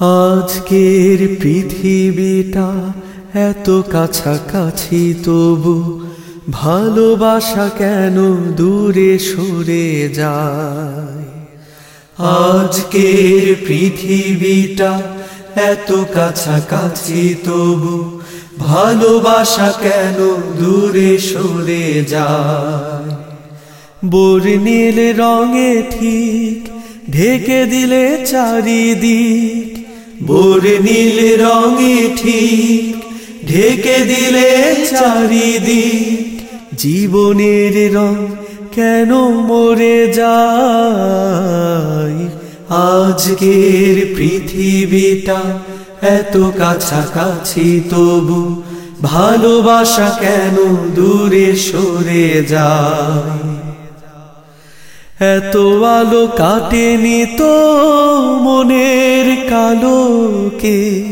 আজকের পৃথিবীটা এত কাছাকাছি, তবু ভালোবাসা কেন দূরে সরে যায়? আজকের পৃথিবীটা এত কাছাকাছি, তবু ভালোবাসা কেন দূরে সরে যায়? বর্ণিল রঙে ঠিক ঢেকে দিলে চারিদিক বর্ণিল রঙে ঠিক ঢেকে দিলে চারিদিক। জীবনের রং কেন মরে যায়? আজকের পৃথিবীটা এত কাছাকাছি, তবু ভালোবাসা কেন দূরে সরে যায়? এত আলো কাটেনি তো মনের কালোকে।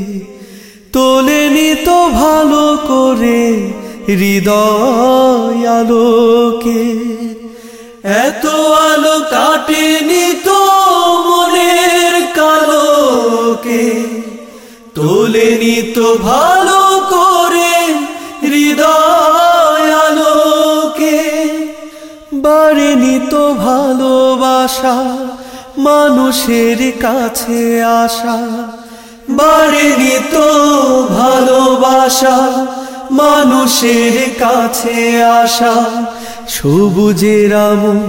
তোলেনি তো ভালো করে হৃদয় আলোকে। এত আলো কাটেনি তো মনের কালোকে। তোলেনি তো ভালো করে হৃদয় আলোকে। বাড়েনি তো ভালোবাসা, মানুষের কাছে আসা। বাড়েনি তো ভালোবাসা, মানুষের কাছে আসা। সবুজের আমন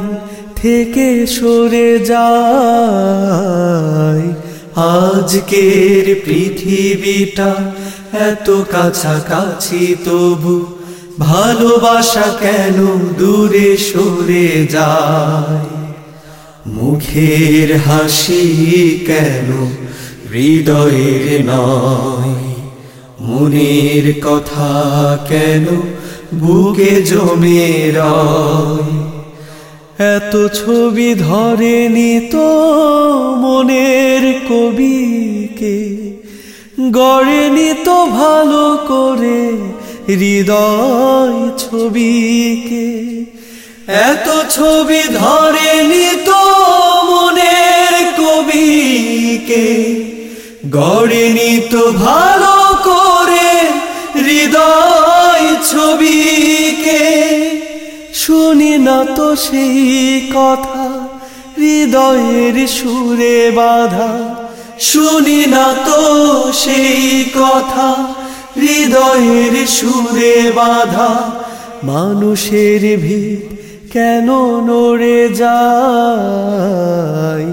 থেকে সরে যায়। আজকের পৃথিবীটা এত কাছাকাছি, তবু ভালোবাসা কেন দূরে সরে যায়? মুখের হাসি কেন হৃদয়ের নয়? মনের কথা কেন বুকে জমে এত ছবি ধরেনি তো মনের কবিকে, গড়েনি তো ভালো করে হৃদয় ছবিকে, এত ছবি ধরেনি তো মনের কবিকে, গড়েনি তো ভালো করে হৃদয় ছবিকে। শুনি না তো সেই কথা, হৃদয়ের সুরে বাধা। শুনি না তো সেই কথা হৃদয়ের সুরে বাধা, মানুষের ভিড় কেন নড়ে যায়?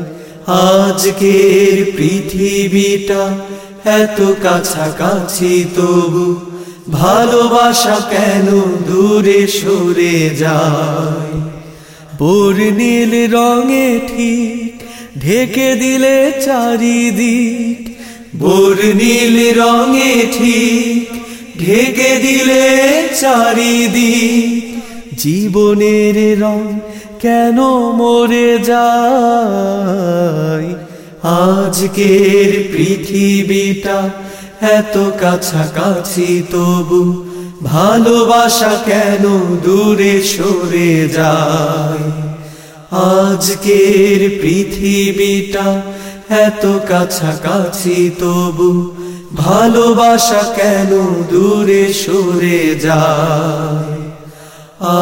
আজকের পৃথিবীটা এত কাছাকাছি, তবু ভালোবাসা কেন দূরে সরে যায়? বর্ণিল রঙে ঠিক ঢেকে দিলে চারিদিক বর্ণিল রঙে ঠিক ঢেকে দিলে চারিদিক। জীবনের রং কেন মরে যায়? আজকের পৃথিবীটা এত কাছাকাছি, তবু ভালোবাসা কেন দূরে সরে যায়? আজকের পৃথিবীটা এত কাছাকাছি তবু ভালোবাসা কেন দূরে সরে যায়? আ